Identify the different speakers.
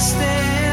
Speaker 1: understand